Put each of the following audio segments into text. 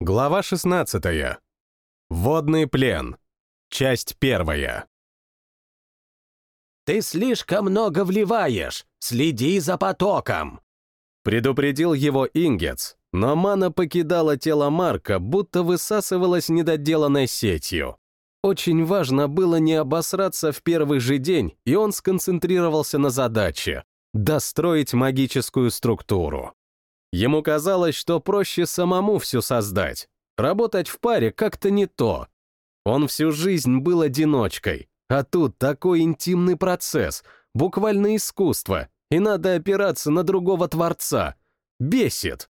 Глава 16. Водный плен. Часть первая. «Ты слишком много вливаешь! Следи за потоком!» Предупредил его Ингец, но мана покидала тело Марка, будто высасывалась недоделанной сетью. Очень важно было не обосраться в первый же день, и он сконцентрировался на задаче — достроить магическую структуру. Ему казалось, что проще самому все создать. Работать в паре как-то не то. Он всю жизнь был одиночкой, а тут такой интимный процесс, буквально искусство, и надо опираться на другого творца. Бесит.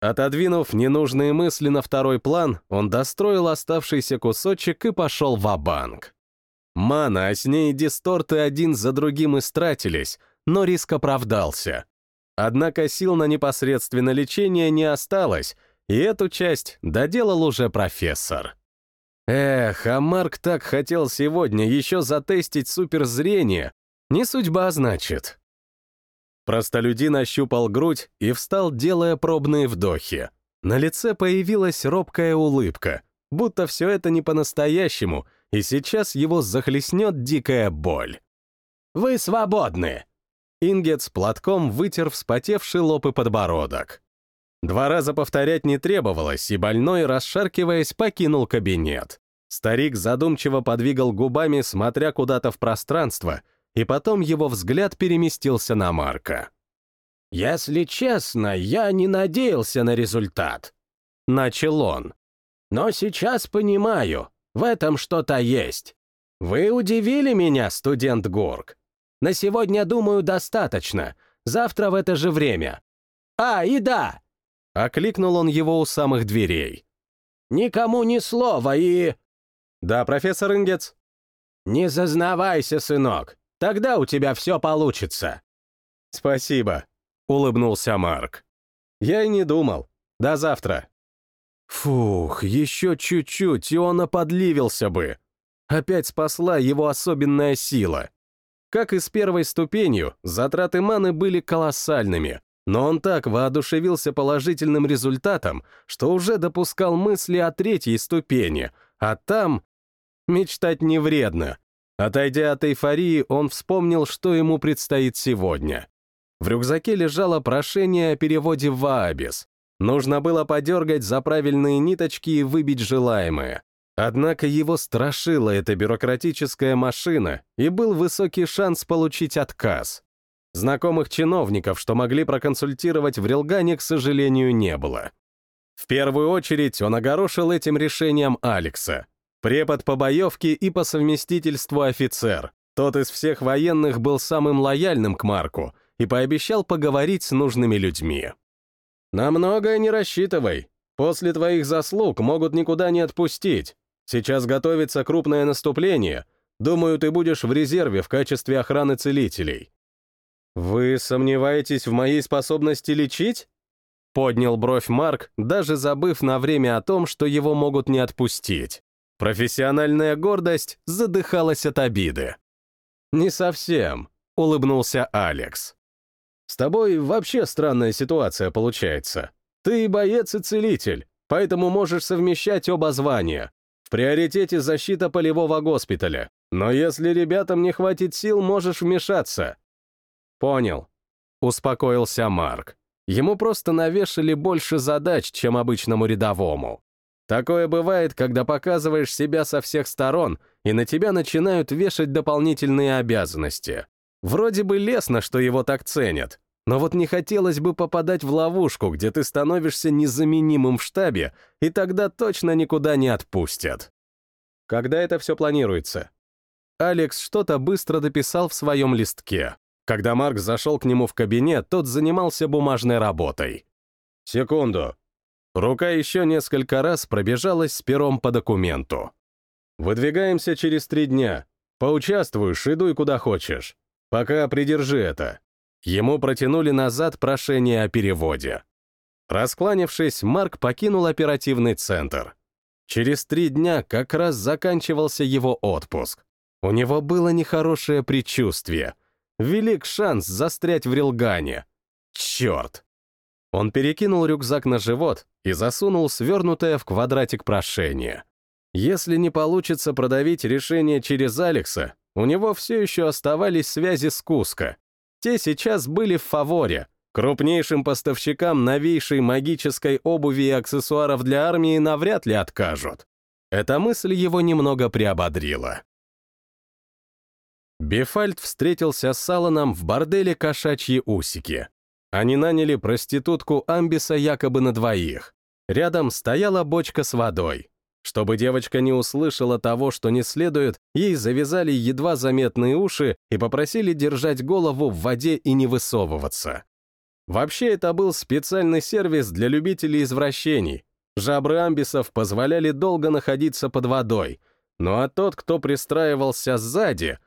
Отодвинув ненужные мысли на второй план, он достроил оставшийся кусочек и пошел в банк Мана, а с ней дисторты один за другим истратились, но риск оправдался. Однако сил на непосредственное лечение не осталось, и эту часть доделал уже профессор. Эх, а Марк так хотел сегодня еще затестить суперзрение. Не судьба, значит. Простолюдин ощупал грудь и встал, делая пробные вдохи. На лице появилась робкая улыбка, будто все это не по-настоящему, и сейчас его захлестнет дикая боль. «Вы свободны!» Ингет с платком вытер вспотевший лоб и подбородок. Два раза повторять не требовалось, и больной, расшаркиваясь, покинул кабинет. Старик задумчиво подвигал губами, смотря куда-то в пространство, и потом его взгляд переместился на Марка. «Если честно, я не надеялся на результат», — начал он. «Но сейчас понимаю, в этом что-то есть. Вы удивили меня, студент Горг. На сегодня, думаю, достаточно. Завтра в это же время. А, и да!» Окликнул он его у самых дверей. «Никому ни слова и...» «Да, профессор Ингец?» «Не зазнавайся, сынок. Тогда у тебя все получится». «Спасибо», — улыбнулся Марк. «Я и не думал. До завтра». Фух, еще чуть-чуть, и он оподливился бы. Опять спасла его особенная сила. Как и с первой ступенью, затраты маны были колоссальными, но он так воодушевился положительным результатом, что уже допускал мысли о третьей ступени, а там... Мечтать не вредно. Отойдя от эйфории, он вспомнил, что ему предстоит сегодня. В рюкзаке лежало прошение о переводе в Аабис. Нужно было подергать за правильные ниточки и выбить желаемое. Однако его страшила эта бюрократическая машина, и был высокий шанс получить отказ. Знакомых чиновников, что могли проконсультировать в Рилгане, к сожалению, не было. В первую очередь он огорошил этим решением Алекса. Препод по боевке и по совместительству офицер. Тот из всех военных был самым лояльным к Марку и пообещал поговорить с нужными людьми. «На многое не рассчитывай. После твоих заслуг могут никуда не отпустить. Сейчас готовится крупное наступление. Думаю, ты будешь в резерве в качестве охраны целителей». «Вы сомневаетесь в моей способности лечить?» Поднял бровь Марк, даже забыв на время о том, что его могут не отпустить. Профессиональная гордость задыхалась от обиды. «Не совсем», — улыбнулся Алекс. «С тобой вообще странная ситуация получается. Ты и боец, и целитель, поэтому можешь совмещать оба звания. Приоритете защита полевого госпиталя. Но если ребятам не хватит сил, можешь вмешаться. Понял. Успокоился Марк. Ему просто навешали больше задач, чем обычному рядовому. Такое бывает, когда показываешь себя со всех сторон, и на тебя начинают вешать дополнительные обязанности. Вроде бы лестно, что его так ценят, но вот не хотелось бы попадать в ловушку, где ты становишься незаменимым в штабе, и тогда точно никуда не отпустят. Когда это все планируется? Алекс что-то быстро дописал в своем листке. Когда Марк зашел к нему в кабинет, тот занимался бумажной работой. Секунду. Рука еще несколько раз пробежалась с пером по документу. Выдвигаемся через три дня. Поучаствуешь, идуй куда хочешь. Пока придержи это. Ему протянули назад прошение о переводе. Раскланившись, Марк покинул оперативный центр. Через три дня как раз заканчивался его отпуск. У него было нехорошее предчувствие. Велик шанс застрять в Рилгане. Черт! Он перекинул рюкзак на живот и засунул свернутое в квадратик прошение. Если не получится продавить решение через Алекса, у него все еще оставались связи с Куско. Те сейчас были в фаворе. Крупнейшим поставщикам новейшей магической обуви и аксессуаров для армии навряд ли откажут. Эта мысль его немного приободрила. Бефальд встретился с Алланом в борделе «Кошачьи усики». Они наняли проститутку Амбиса якобы на двоих. Рядом стояла бочка с водой. Чтобы девочка не услышала того, что не следует, ей завязали едва заметные уши и попросили держать голову в воде и не высовываться. Вообще, это был специальный сервис для любителей извращений. Жабры амбисов позволяли долго находиться под водой, ну а тот, кто пристраивался сзади...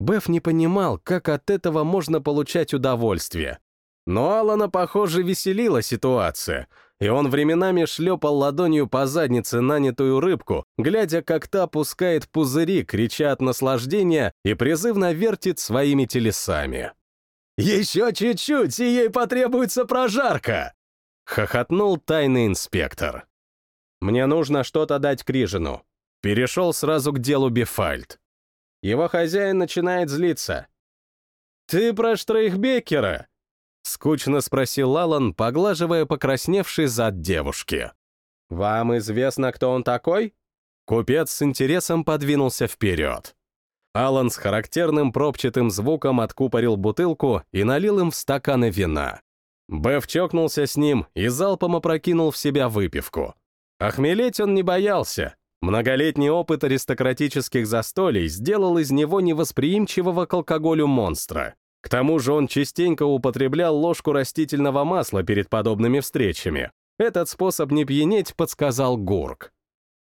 Беф не понимал, как от этого можно получать удовольствие. Но Алана, похоже, веселила ситуация, и он временами шлепал ладонью по заднице нанятую рыбку, глядя, как та пускает пузыри, крича от наслаждения и призывно вертит своими телесами. «Еще чуть-чуть, и ей потребуется прожарка!» — хохотнул тайный инспектор. «Мне нужно что-то дать Крижину». Перешел сразу к делу Бефальд. Его хозяин начинает злиться. «Ты про Штрейхбекера?» Скучно спросил Алан, поглаживая покрасневший зад девушки. «Вам известно, кто он такой?» Купец с интересом подвинулся вперед. Алан с характерным пробчатым звуком откупорил бутылку и налил им в стаканы вина. Беф чокнулся с ним и залпом опрокинул в себя выпивку. Охмелеть он не боялся. Многолетний опыт аристократических застолий сделал из него невосприимчивого к алкоголю монстра. К тому же он частенько употреблял ложку растительного масла перед подобными встречами. Этот способ не пьянеть подсказал Гурк.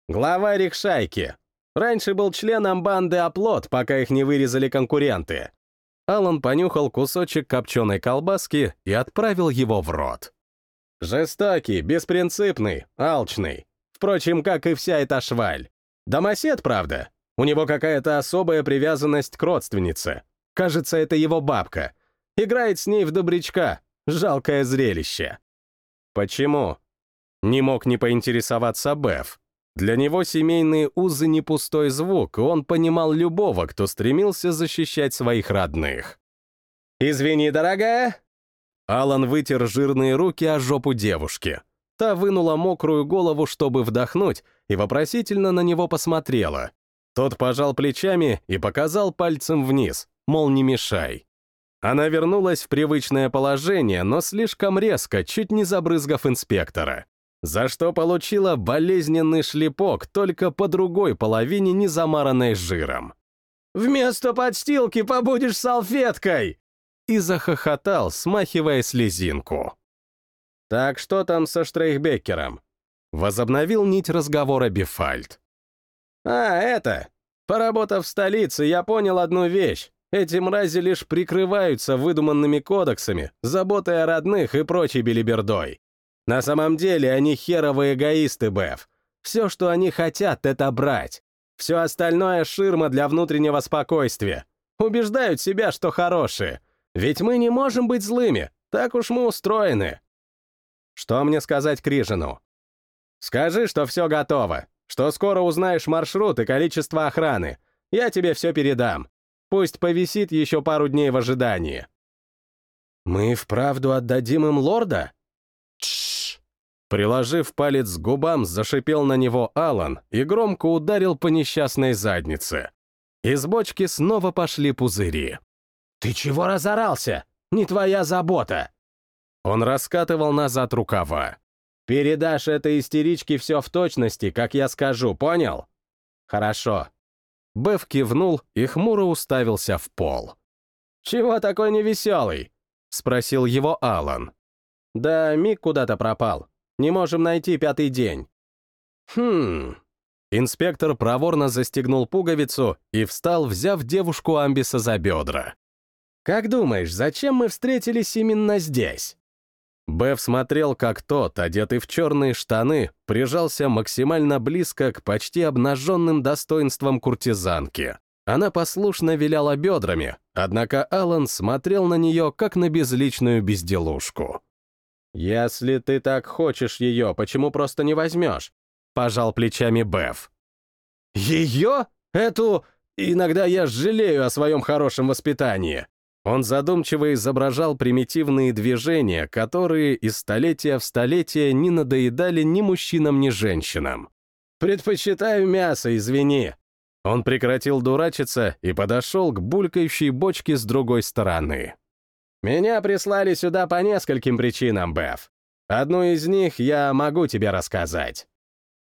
Главарь их шайки. Раньше был членом банды «Оплот», пока их не вырезали конкуренты. Алан понюхал кусочек копченой колбаски и отправил его в рот. Жестокий, беспринципный, алчный. Впрочем, как и вся эта шваль. Домосед, правда? У него какая-то особая привязанность к родственнице. Кажется, это его бабка. Играет с ней в добрячка. Жалкое зрелище. Почему? Не мог не поинтересоваться Беф. Для него семейные узы не пустой звук, и он понимал любого, кто стремился защищать своих родных. «Извини, дорогая!» Алан вытер жирные руки о жопу девушки. Та вынула мокрую голову, чтобы вдохнуть, и вопросительно на него посмотрела. Тот пожал плечами и показал пальцем вниз, мол, не мешай. Она вернулась в привычное положение, но слишком резко, чуть не забрызгав инспектора. За что получила болезненный шлепок только по другой половине, не замаранной жиром. «Вместо подстилки побудешь салфеткой!» И захохотал, смахивая слезинку. «Так что там со Штрейхбекером?» Возобновил нить разговора Бифальд. «А, это! Поработав в столице, я понял одну вещь. Эти мрази лишь прикрываются выдуманными кодексами, заботой о родных и прочей белибердой. На самом деле они херовые эгоисты, Беф. Все, что они хотят, это брать. Все остальное — ширма для внутреннего спокойствия. Убеждают себя, что хорошие. Ведь мы не можем быть злыми, так уж мы устроены. Что мне сказать Крижину? Скажи, что все готово, что скоро узнаешь маршрут и количество охраны. Я тебе все передам. Пусть повисит еще пару дней в ожидании. Мы вправду отдадим им лорда? Тш! Приложив палец к губам, зашипел на него Алан и громко ударил по несчастной заднице. Из бочки снова пошли пузыри. «Ты чего разорался? Не твоя забота!» Он раскатывал назад рукава. «Передашь этой истеричке все в точности, как я скажу, понял?» «Хорошо. Беф кивнул и хмуро уставился в пол. «Чего такой невеселый?» — спросил его Алан. «Да Мик куда-то пропал. Не можем найти пятый день». «Хм...» Инспектор проворно застегнул пуговицу и встал, взяв девушку Амбиса за бедра. «Как думаешь, зачем мы встретились именно здесь?» Беф смотрел, как тот, одетый в черные штаны, прижался максимально близко к почти обнаженным достоинствам куртизанки. Она послушно виляла бедрами, однако Алан смотрел на нее, как на безличную безделушку. «Если ты так хочешь ее, почему просто не возьмешь?» — пожал плечами Беф. «Ее? Эту? Иногда я жалею о своем хорошем воспитании». Он задумчиво изображал примитивные движения, которые из столетия в столетие не надоедали ни мужчинам, ни женщинам. «Предпочитаю мясо, извини». Он прекратил дурачиться и подошел к булькающей бочке с другой стороны. «Меня прислали сюда по нескольким причинам, Беф. Одну из них я могу тебе рассказать».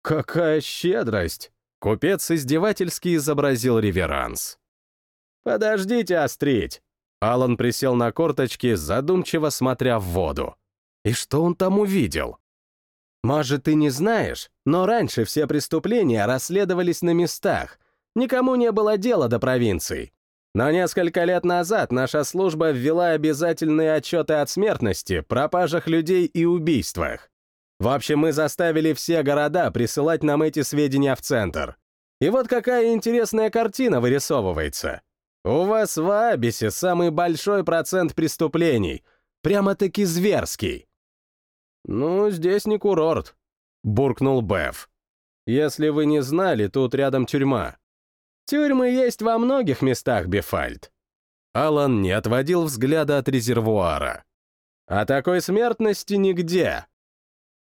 «Какая щедрость!» Купец издевательски изобразил реверанс. «Подождите острить!» Алан присел на корточки, задумчиво смотря в воду. И что он там увидел? «Может, ты не знаешь, но раньше все преступления расследовались на местах. Никому не было дела до провинций. Но несколько лет назад наша служба ввела обязательные отчеты от смертности, пропажах людей и убийствах. В общем, мы заставили все города присылать нам эти сведения в центр. И вот какая интересная картина вырисовывается. У вас в Абисе самый большой процент преступлений. Прямо-таки зверский. «Ну, здесь не курорт», — буркнул Беф. «Если вы не знали, тут рядом тюрьма». «Тюрьмы есть во многих местах, Бефальд». Алан не отводил взгляда от резервуара. «А такой смертности нигде».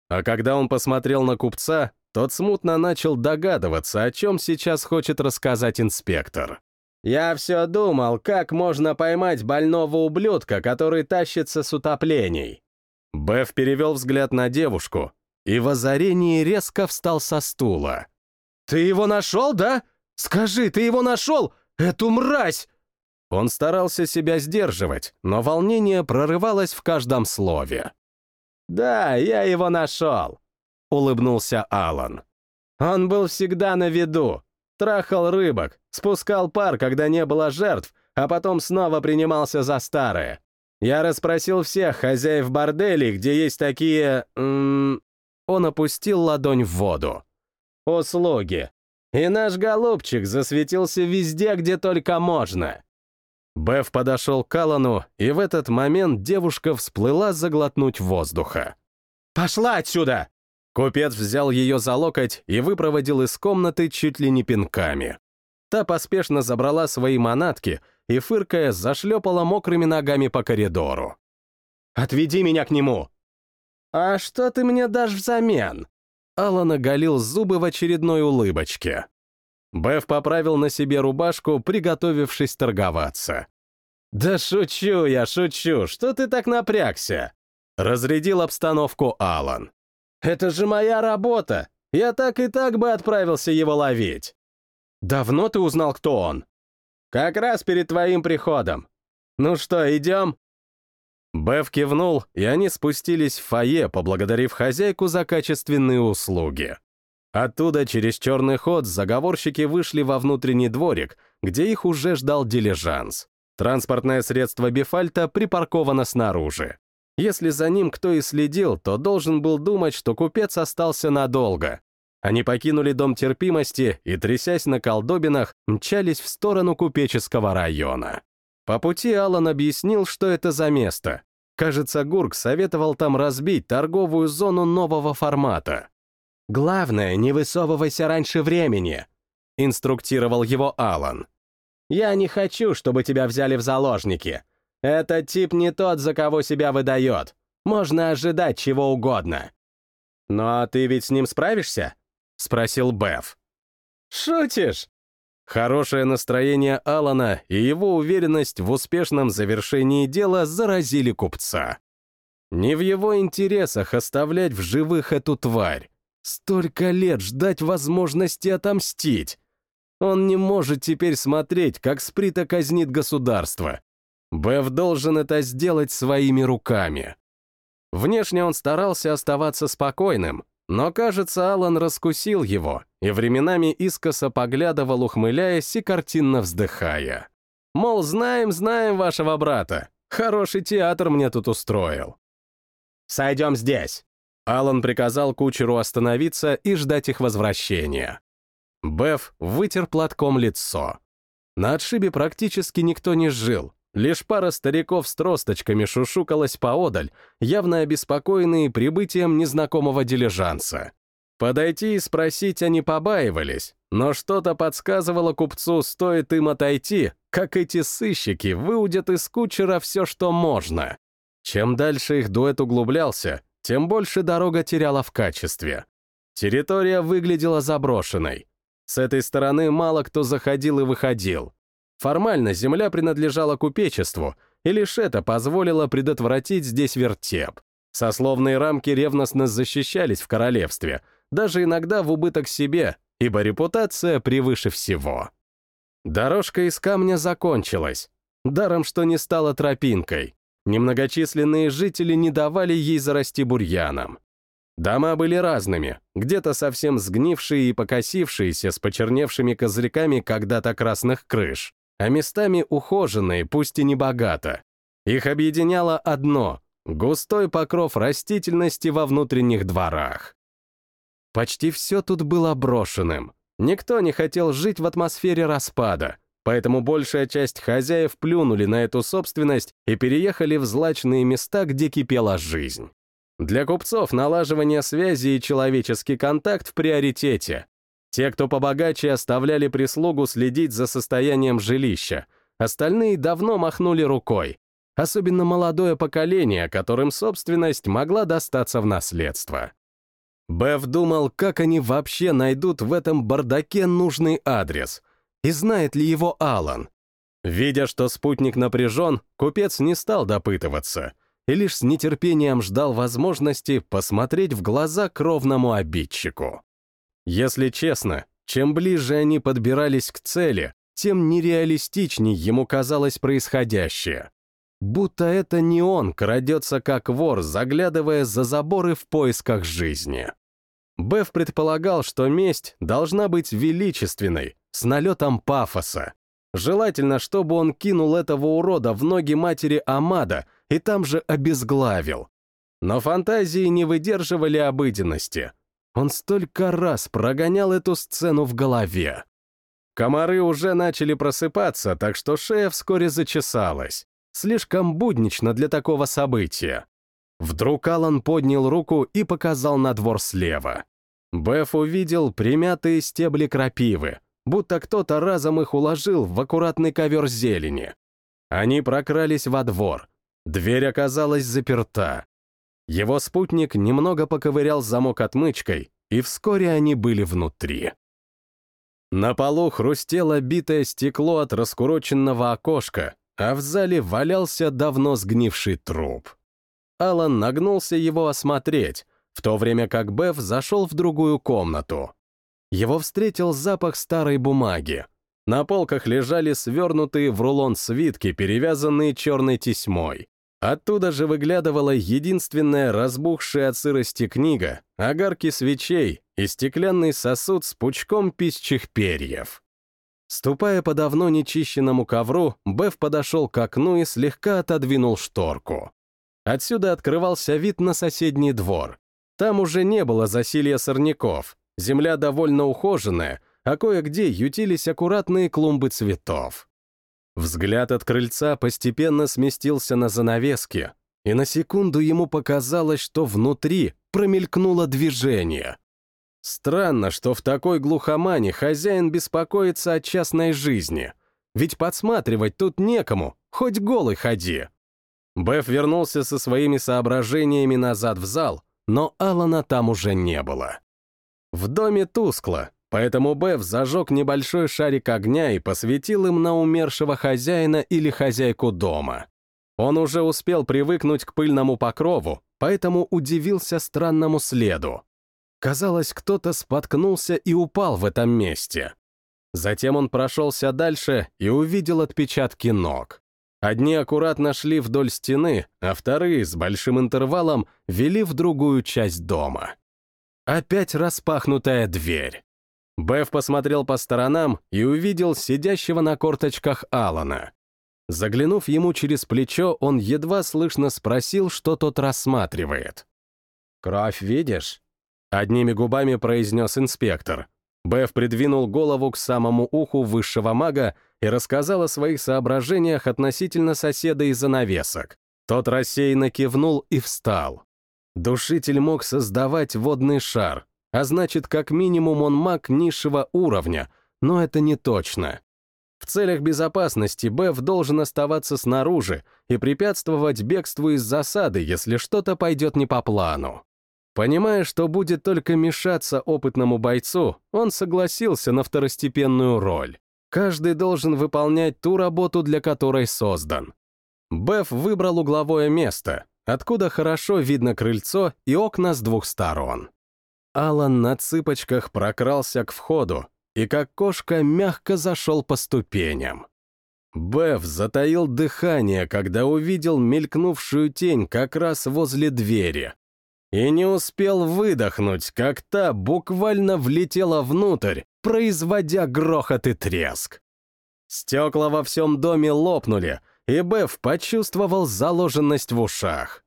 А когда он посмотрел на купца, тот смутно начал догадываться, о чем сейчас хочет рассказать инспектор. «Я все думал, как можно поймать больного ублюдка, который тащится с утоплений». Беф перевел взгляд на девушку и в озарении резко встал со стула. «Ты его нашел, да? Скажи, ты его нашел? Эту мразь!» Он старался себя сдерживать, но волнение прорывалось в каждом слове. «Да, я его нашел», — улыбнулся Алан. «Он был всегда на виду, трахал рыбок, спускал пар, когда не было жертв, а потом снова принимался за старые. Я расспросил всех хозяев борделей, где есть такие... М Он опустил ладонь в воду. Услуги. И наш голубчик засветился везде, где только можно. Беф подошел к Аллану, и в этот момент девушка всплыла заглотнуть воздуха. «Пошла отсюда!» Купец взял ее за локоть и выпроводил из комнаты чуть ли не пинками. Та поспешно забрала свои манатки и, фыркая, зашлепала мокрыми ногами по коридору. «Отведи меня к нему!» «А что ты мне дашь взамен?» Алан оголил зубы в очередной улыбочке. Беф поправил на себе рубашку, приготовившись торговаться. «Да шучу я, шучу, что ты так напрягся?» Разрядил обстановку Алан. «Это же моя работа! Я так и так бы отправился его ловить!» «Давно ты узнал, кто он?» «Как раз перед твоим приходом. Ну что, идем?» Беф кивнул, и они спустились в фойе, поблагодарив хозяйку за качественные услуги. Оттуда через черный ход заговорщики вышли во внутренний дворик, где их уже ждал дилижанс. Транспортное средство Бефальта припарковано снаружи. Если за ним кто и следил, то должен был думать, что купец остался надолго, они покинули дом терпимости и, трясясь на колдобинах, мчались в сторону купеческого района. По пути Алан объяснил, что это за место. Кажется, Гурк советовал там разбить торговую зону нового формата. «Главное, не высовывайся раньше времени», — инструктировал его Алан. «Я не хочу, чтобы тебя взяли в заложники. Этот тип не тот, за кого себя выдает. Можно ожидать чего угодно». «Ну а ты ведь с ним справишься?» — спросил Беф. «Шутишь?» Хорошее настроение Алана и его уверенность в успешном завершении дела заразили купца. Не в его интересах оставлять в живых эту тварь. Столько лет ждать возможности отомстить. Он не может теперь смотреть, как Сприта казнит государство. Беф должен это сделать своими руками. Внешне он старался оставаться спокойным, но, кажется, Алан раскусил его и временами искоса поглядывал, ухмыляясь и картинно вздыхая. Мол, знаем, знаем вашего брата. Хороший театр мне тут устроил. «Сойдем здесь!» Алан приказал кучеру остановиться и ждать их возвращения. Беф вытер платком лицо. На отшибе практически никто не жил, Лишь пара стариков с тросточками шушукалась поодаль, явно обеспокоенные прибытием незнакомого дилижанса. Подойти и спросить они побаивались, но что-то подсказывало купцу, стоит им отойти, как эти сыщики выудят из кучера все, что можно. Чем дальше их дуэт углублялся, тем больше дорога теряла в качестве. Территория выглядела заброшенной. С этой стороны мало кто заходил и выходил. Формально земля принадлежала купечеству, и лишь это позволило предотвратить здесь вертеп. Сословные рамки ревностно защищались в королевстве, даже иногда в убыток себе, ибо репутация превыше всего. Дорожка из камня закончилась, даром что не стала тропинкой. Немногочисленные жители не давали ей зарасти бурьяном. Дома были разными, где-то совсем сгнившие и покосившиеся с почерневшими козырьками когда-то красных крыш, а местами ухоженные, пусть и не богато. Их объединяло одно — густой покров растительности во внутренних дворах. Почти все тут было брошенным. Никто не хотел жить в атмосфере распада, поэтому большая часть хозяев плюнули на эту собственность и переехали в злачные места, где кипела жизнь. Для купцов налаживание связи и человеческий контакт в приоритете, те, кто побогаче, оставляли прислугу следить за состоянием жилища, остальные давно махнули рукой, особенно молодое поколение, которым собственность могла достаться в наследство. Беф думал, как они вообще найдут в этом бардаке нужный адрес, и знает ли его Алан. Видя, что спутник напряжен, купец не стал допытываться и лишь с нетерпением ждал возможности посмотреть в глаза кровному обидчику. Если честно, чем ближе они подбирались к цели, тем нереалистичней ему казалось происходящее. Будто это не он крадется как вор, заглядывая за заборы в поисках жизни. Беф предполагал, что месть должна быть величественной, с налетом пафоса. Желательно, чтобы он кинул этого урода в ноги матери Амада и там же обезглавил. Но фантазии не выдерживали обыденности. Он столько раз прогонял эту сцену в голове. Комары уже начали просыпаться, так что шея вскоре зачесалась. Слишком буднично для такого события. Вдруг Алан поднял руку и показал на двор слева. Беф увидел примятые стебли крапивы, будто кто-то разом их уложил в аккуратный ковер зелени. Они прокрались во двор. Дверь оказалась заперта. Его спутник немного поковырял замок отмычкой, и вскоре они были внутри. На полу хрустело битое стекло от раскуроченного окошка, а в зале валялся давно сгнивший труп. Алан нагнулся его осмотреть, в то время как Беф зашел в другую комнату. Его встретил запах старой бумаги. На полках лежали свернутые в рулон свитки, перевязанные черной тесьмой. Оттуда же выглядывала единственная разбухшая от сырости книга, огарки свечей и стеклянный сосуд с пучком писчих перьев. Ступая по давно нечищенному ковру, Беф подошел к окну и слегка отодвинул шторку. Отсюда открывался вид на соседний двор. Там уже не было засилья сорняков, земля довольно ухоженная, а кое-где ютились аккуратные клумбы цветов. Взгляд от крыльца постепенно сместился на занавески, и на секунду ему показалось, что внутри промелькнуло движение. Странно, что в такой глухомане хозяин беспокоится о частной жизни, ведь подсматривать тут некому, хоть голый ходи. Беф вернулся со своими соображениями назад в зал, но Алана там уже не было. В доме тускло, Поэтому Беф зажег небольшой шарик огня и посветил им на умершего хозяина или хозяйку дома. Он уже успел привыкнуть к пыльному покрову, поэтому удивился странному следу. Казалось, кто-то споткнулся и упал в этом месте. Затем он прошелся дальше и увидел отпечатки ног. Одни аккуратно шли вдоль стены, а вторые с большим интервалом вели в другую часть дома. Опять распахнутая дверь. Беф посмотрел по сторонам и увидел сидящего на корточках Алана. Заглянув ему через плечо, он едва слышно спросил, что тот рассматривает. «Кровь видишь?» — одними губами произнес инспектор. Беф придвинул голову к самому уху высшего мага и рассказал о своих соображениях относительно соседа из занавесок. Тот рассеянно кивнул и встал. Душитель мог создавать водный шар, а значит, как минимум он маг низшего уровня, но это не точно. В целях безопасности Беф должен оставаться снаружи и препятствовать бегству из засады, если что-то пойдет не по плану. Понимая, что будет только мешаться опытному бойцу, он согласился на второстепенную роль. Каждый должен выполнять ту работу, для которой создан. Беф выбрал угловое место, откуда хорошо видно крыльцо и окна с двух сторон. Алан на цыпочках прокрался к входу и как кошка мягко зашел по ступеням. Беф затаил дыхание, когда увидел мелькнувшую тень как раз возле двери. И не успел выдохнуть, как та буквально влетела внутрь, производя грохот и треск. Стекла во всем доме лопнули, и Беф почувствовал заложенность в ушах.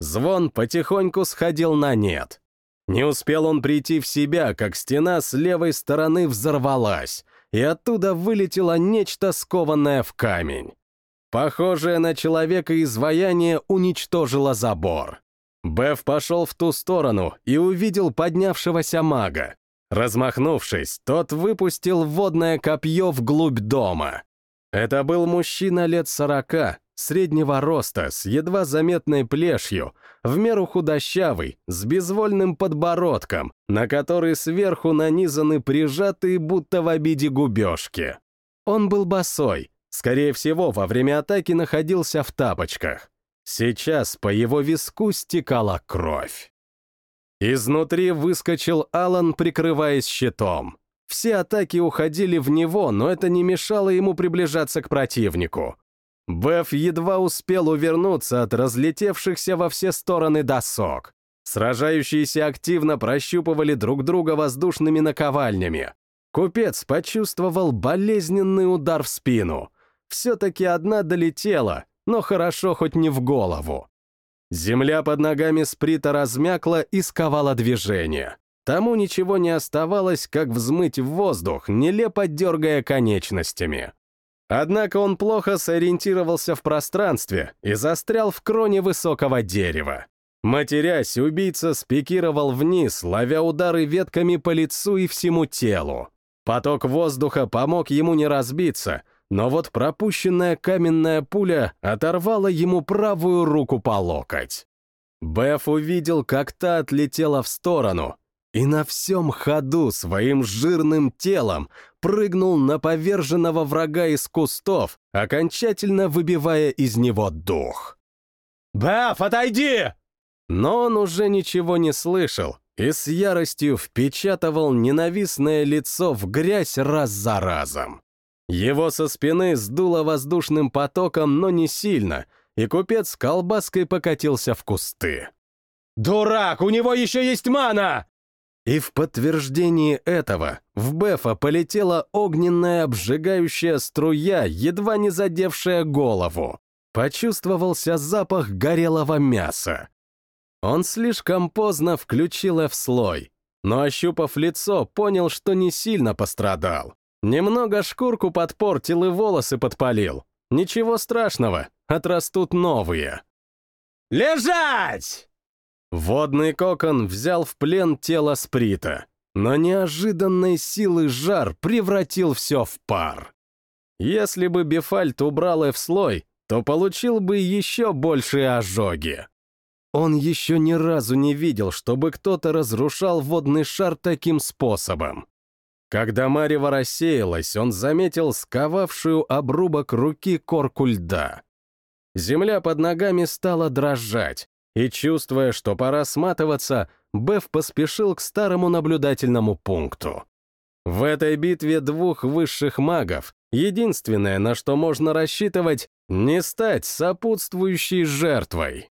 Звон потихоньку сходил на нет. Не успел он прийти в себя, как стена с левой стороны взорвалась, и оттуда вылетело нечто скованное в камень. Похожее на человека изваяние уничтожило забор. Беф пошел в ту сторону и увидел поднявшегося мага. Размахнувшись, тот выпустил водное копье вглубь дома. Это был мужчина лет сорока, среднего роста, с едва заметной плешью, в меру худощавый, с безвольным подбородком, на который сверху нанизаны прижатые будто в обиде губежки. Он был босой, скорее всего, во время атаки находился в тапочках. Сейчас по его виску стекала кровь. Изнутри выскочил Алан, прикрываясь щитом. Все атаки уходили в него, но это не мешало ему приближаться к противнику. Беф едва успел увернуться от разлетевшихся во все стороны досок. Сражающиеся активно прощупывали друг друга воздушными наковальнями. Купец почувствовал болезненный удар в спину. Все-таки одна долетела, но хорошо хоть не в голову. Земля под ногами Сприта размякла и сковала движение. Тому ничего не оставалось, как взмыть в воздух, нелепо дергая конечностями. Однако он плохо сориентировался в пространстве и застрял в кроне высокого дерева. Матерясь, убийца спикировал вниз, ловя удары ветками по лицу и всему телу. Поток воздуха помог ему не разбиться, но вот пропущенная каменная пуля оторвала ему правую руку по локоть. Беф увидел, как та отлетела в сторону, и на всем ходу своим жирным телом прыгнул на поверженного врага из кустов, окончательно выбивая из него дух. «Беф, отойди!» Но он уже ничего не слышал и с яростью впечатывал ненавистное лицо в грязь раз за разом. Его со спины сдуло воздушным потоком, но не сильно, и купец колбаской покатился в кусты. «Дурак, у него еще есть мана!» И в подтверждении этого в Бефа полетела огненная обжигающая струя, едва не задевшая голову. Почувствовался запах горелого мяса. Он слишком поздно включил F-слой, но, ощупав лицо, понял, что не сильно пострадал. Немного шкурку подпортил и волосы подпалил. Ничего страшного, отрастут новые. «Лежать!» Водный кокон взял в плен тело Сприта, но неожиданной силы жар превратил все в пар. Если бы Бефальт убрал в слой, то получил бы еще большие ожоги. Он еще ни разу не видел, чтобы кто-то разрушал водный шар таким способом. Когда Марева рассеялась, он заметил сковавшую обрубок руки корку льда. Земля под ногами стала дрожать, и, чувствуя, что пора сматываться, Беф поспешил к старому наблюдательному пункту. В этой битве двух высших магов единственное, на что можно рассчитывать, не стать сопутствующей жертвой.